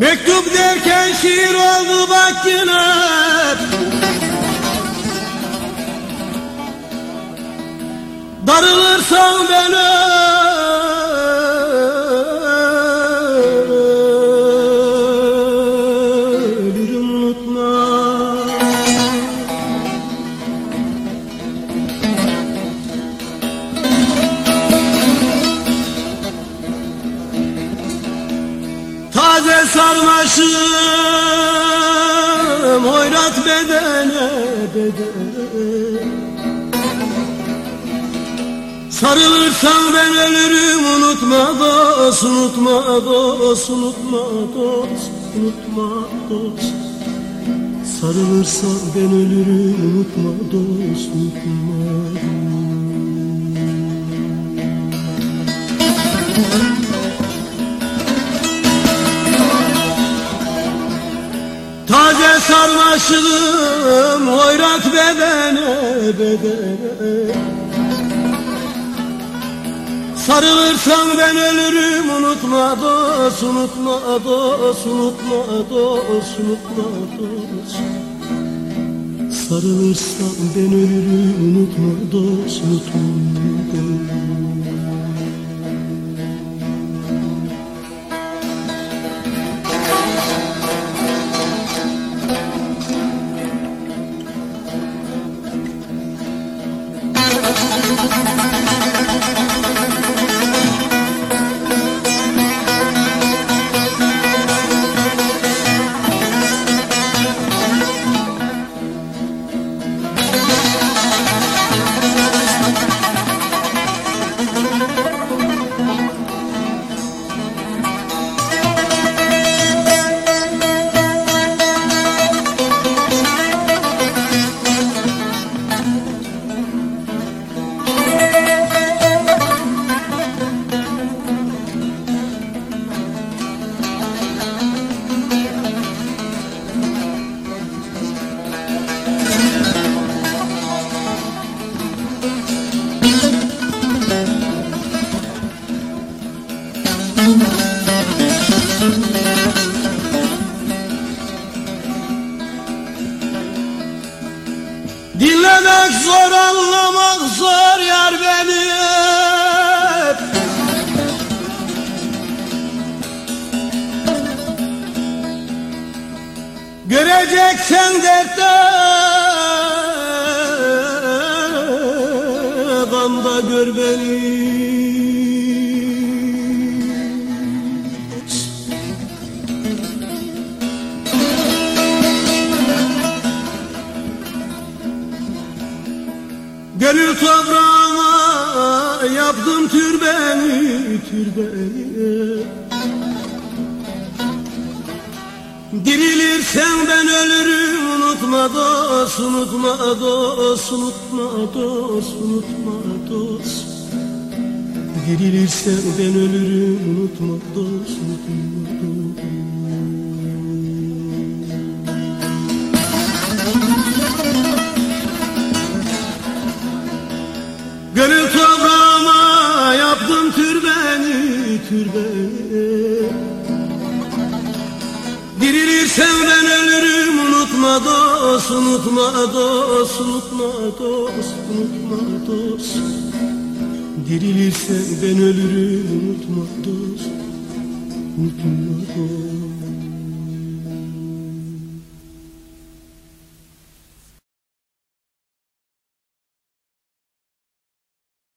Mektup derken şiir oldu bak yine. Darılırsan ben Taze sarmaşım hoyrat bedene bedene. Sarılırsan ben ölürüm unutma dost unutma dost unutma dost unutma dost. Sarılırsan ben ölürüm unutma dost unutma dost Taze sarmaşığım hoyrat bedene bedene. Sarılırsan ben ölürüm unutma dost unutma dost unutma dost unutma dost. Sarılırsan ben ölürüm unutma dost unutma Dinlemek zor anlamak zor yar beni. Göreceksen dertte Gönül toprağıma yaptım türbeni, türbeni. Dirilirsen ben ölürüm unutma dost, unutma dost, unutma dost, unutma dost. Dirilirsen ben ölürüm unutma dost, unutma dost türbeni, türbeni Dirilirsen ben ölürüm unutma dost, unutma dost, unutma dost, unutma dost. Dirilirsen ben ölürüm unutma dost, unutma dost